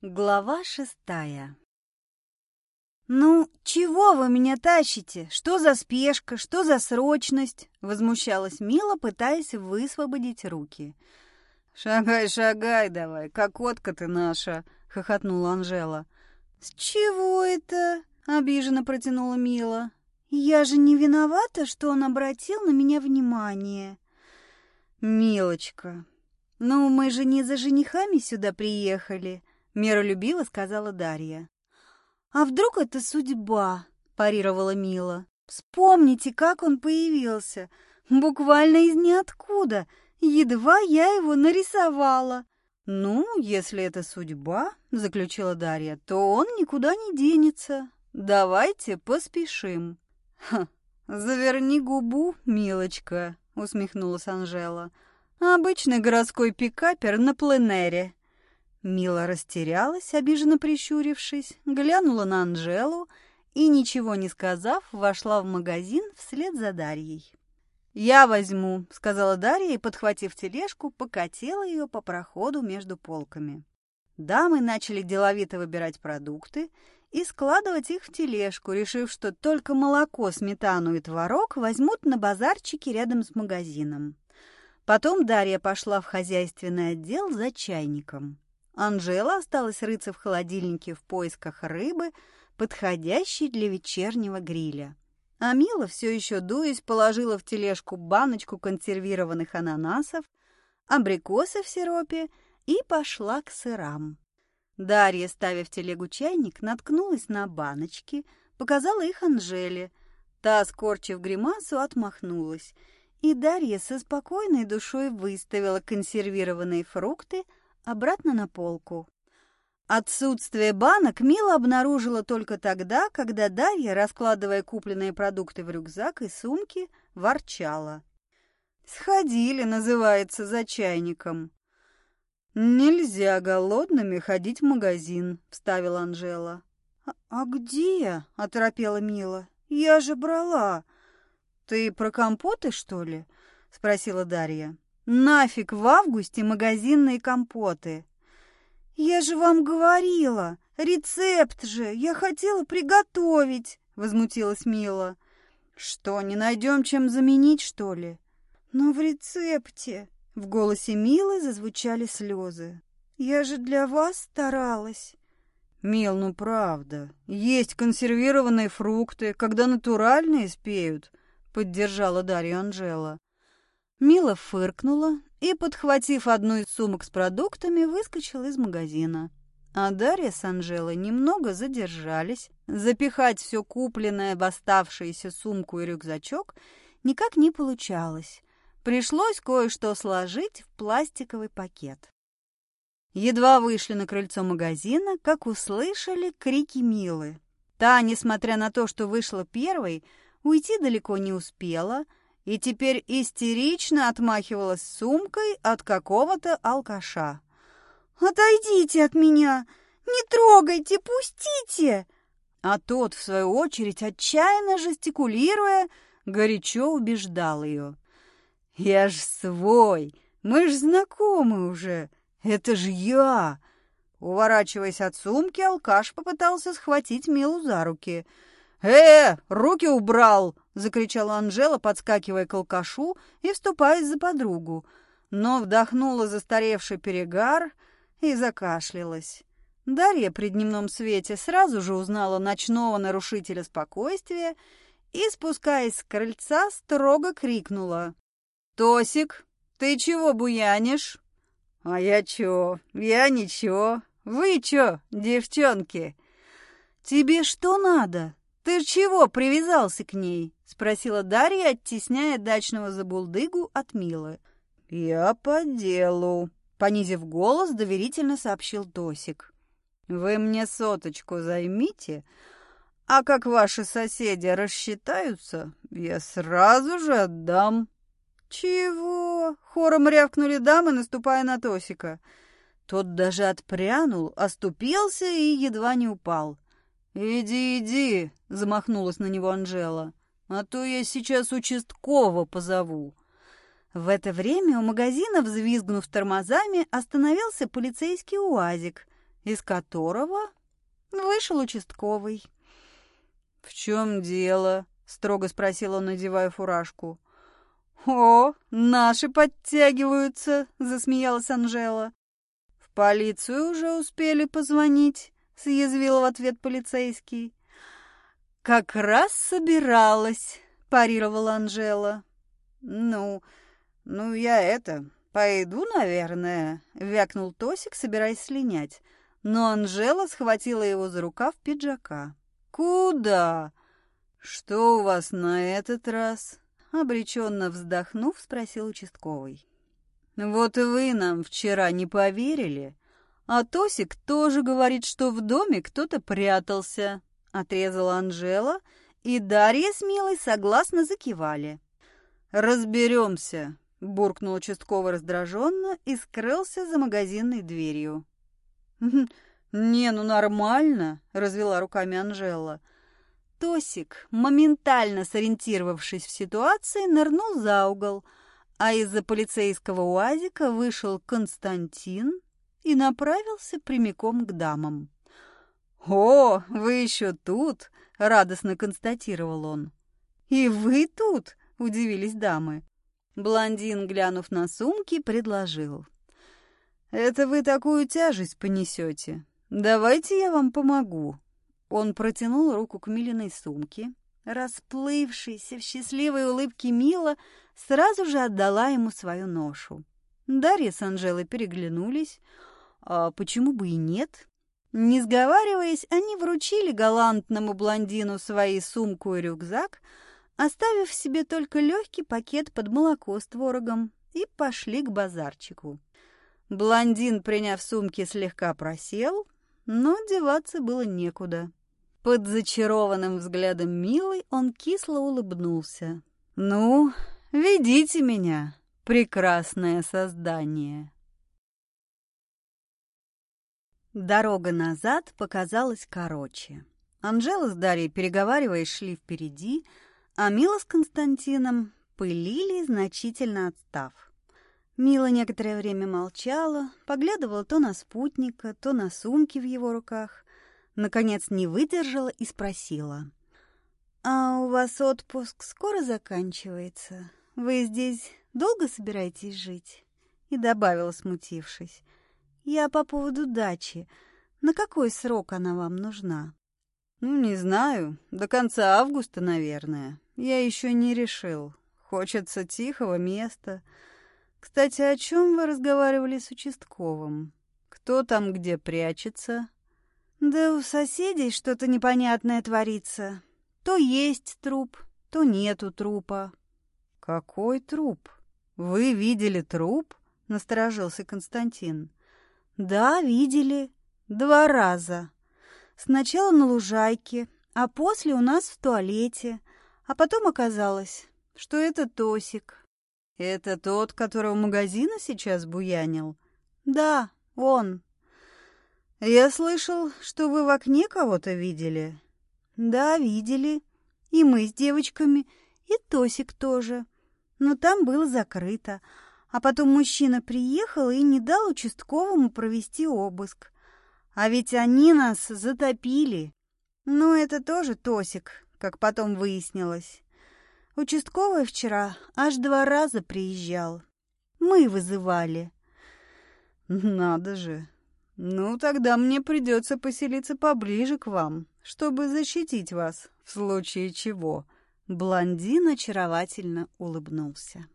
Глава шестая «Ну, чего вы меня тащите? Что за спешка? Что за срочность?» Возмущалась Мила, пытаясь высвободить руки. «Шагай, шагай давай, кокотка ты наша!» — хохотнула Анжела. «С чего это?» — обиженно протянула Мила. «Я же не виновата, что он обратил на меня внимание». «Милочка, ну мы же не за женихами сюда приехали», миролюбиво сказала Дарья. «А вдруг это судьба?» – парировала Мила. «Вспомните, как он появился. Буквально из ниоткуда. Едва я его нарисовала». «Ну, если это судьба», – заключила Дарья, – «то он никуда не денется. Давайте поспешим». «Ха, заверни губу, милочка», – усмехнулась Анжела. «Обычный городской пикапер на пленэре». Мила растерялась, обиженно прищурившись, глянула на Анжелу и, ничего не сказав, вошла в магазин вслед за Дарьей. «Я возьму», — сказала Дарья и, подхватив тележку, покатила ее по проходу между полками. Дамы начали деловито выбирать продукты и складывать их в тележку, решив, что только молоко, сметану и творог возьмут на базарчике рядом с магазином. Потом Дарья пошла в хозяйственный отдел за чайником. Анжела осталась рыться в холодильнике в поисках рыбы, подходящей для вечернего гриля. А Мила, все еще дуясь, положила в тележку баночку консервированных ананасов, абрикосы в сиропе и пошла к сырам. Дарья, ставя в телегу чайник, наткнулась на баночки, показала их Анжеле. Та, скорчив гримасу, отмахнулась, и Дарья со спокойной душой выставила консервированные фрукты – обратно на полку. Отсутствие банок Мила обнаружила только тогда, когда Дарья, раскладывая купленные продукты в рюкзак и сумки, ворчала. «Сходили, называется, за чайником». «Нельзя голодными ходить в магазин», — вставила Анжела. «А, а где?» — оторопела Мила. «Я же брала». «Ты про компоты, что ли?» — спросила Дарья. Нафиг в августе магазинные компоты. Я же вам говорила, рецепт же, я хотела приготовить, возмутилась Мила. Что, не найдем чем заменить, что ли? Но в рецепте, в голосе Милы зазвучали слезы. Я же для вас старалась. Мил, ну правда, есть консервированные фрукты, когда натуральные спеют, поддержала Дарья Анжела. Мила фыркнула и, подхватив одну из сумок с продуктами, выскочила из магазина. А Дарья с Анжелой немного задержались. Запихать все купленное в оставшуюся сумку и рюкзачок никак не получалось. Пришлось кое-что сложить в пластиковый пакет. Едва вышли на крыльцо магазина, как услышали крики Милы. Та, несмотря на то, что вышла первой, уйти далеко не успела — и теперь истерично отмахивалась сумкой от какого-то алкаша. «Отойдите от меня! Не трогайте! Пустите!» А тот, в свою очередь, отчаянно жестикулируя, горячо убеждал ее. «Я ж свой! Мы ж знакомы уже! Это ж я!» Уворачиваясь от сумки, алкаш попытался схватить Милу за руки. «Э, руки убрал!» закричала Анжела, подскакивая к алкашу и вступаясь за подругу, но вдохнула застаревший перегар и закашлялась. Дарья при дневном свете сразу же узнала ночного нарушителя спокойствия и, спускаясь с крыльца, строго крикнула. «Тосик, ты чего буянишь?» «А я чё? Я ничего. Вы чё, девчонки?» «Тебе что надо? Ты чего привязался к ней?» — спросила Дарья, оттесняя дачного забулдыгу от Милы. «Я по делу», — понизив голос, доверительно сообщил Тосик. «Вы мне соточку займите, а как ваши соседи рассчитаются, я сразу же отдам». «Чего?» — хором рявкнули дамы, наступая на Тосика. Тот даже отпрянул, оступился и едва не упал. «Иди, иди!» — замахнулась на него Анжела. «А то я сейчас участкового позову». В это время у магазина, взвизгнув тормозами, остановился полицейский УАЗик, из которого вышел участковый. «В чем дело?» — строго спросил он, надевая фуражку. «О, наши подтягиваются!» — засмеялась Анжела. «В полицию уже успели позвонить?» — съязвил в ответ полицейский. «Как раз собиралась», — парировала Анжела. «Ну, ну я это, пойду, наверное», — вякнул Тосик, собираясь слинять. Но Анжела схватила его за рукав пиджака. «Куда?» «Что у вас на этот раз?» Обреченно вздохнув, спросил участковый. «Вот и вы нам вчера не поверили, а Тосик тоже говорит, что в доме кто-то прятался», — отрезала Анжела, и Дарья с Милой согласно закивали. «Разберемся», — буркнул участковый раздраженно и скрылся за магазинной дверью. «Не, ну нормально», — развела руками Анжела. Тосик, моментально сориентировавшись в ситуации, нырнул за угол, а из-за полицейского уазика вышел Константин и направился прямиком к дамам. «О, вы еще тут!» — радостно констатировал он. «И вы тут?» — удивились дамы. Блондин, глянув на сумки, предложил. «Это вы такую тяжесть понесете. Давайте я вам помогу». Он протянул руку к Милиной сумке. Расплывшаяся в счастливой улыбке Мила сразу же отдала ему свою ношу. Дарья с Анжелой переглянулись. А почему бы и нет? Не сговариваясь, они вручили галантному блондину свои сумку и рюкзак, оставив себе только легкий пакет под молоко с творогом, и пошли к базарчику. Блондин, приняв сумки, слегка просел, но деваться было некуда. Под зачарованным взглядом Милой он кисло улыбнулся. «Ну, ведите меня, прекрасное создание!» Дорога назад показалась короче. Анжела с Дарьей, переговариваясь, шли впереди, а Мила с Константином пылили, значительно отстав. Мила некоторое время молчала, поглядывала то на спутника, то на сумки в его руках, Наконец не выдержала и спросила. «А у вас отпуск скоро заканчивается? Вы здесь долго собираетесь жить?» И добавила, смутившись. «Я по поводу дачи. На какой срок она вам нужна?» «Ну, не знаю. До конца августа, наверное. Я еще не решил. Хочется тихого места. Кстати, о чем вы разговаривали с участковым? Кто там где прячется?» Да у соседей что-то непонятное творится. То есть труп, то нету трупа. Какой труп? Вы видели труп? Насторожился Константин. Да, видели. Два раза. Сначала на лужайке, а после у нас в туалете. А потом оказалось, что это Тосик. Это тот, которого магазина сейчас буянил? Да, он. «Я слышал, что вы в окне кого-то видели?» «Да, видели. И мы с девочками, и Тосик тоже. Но там было закрыто. А потом мужчина приехал и не дал участковому провести обыск. А ведь они нас затопили. Ну, это тоже Тосик, как потом выяснилось. Участковый вчера аж два раза приезжал. Мы вызывали». «Надо же!» «Ну, тогда мне придется поселиться поближе к вам, чтобы защитить вас в случае чего». Блондин очаровательно улыбнулся.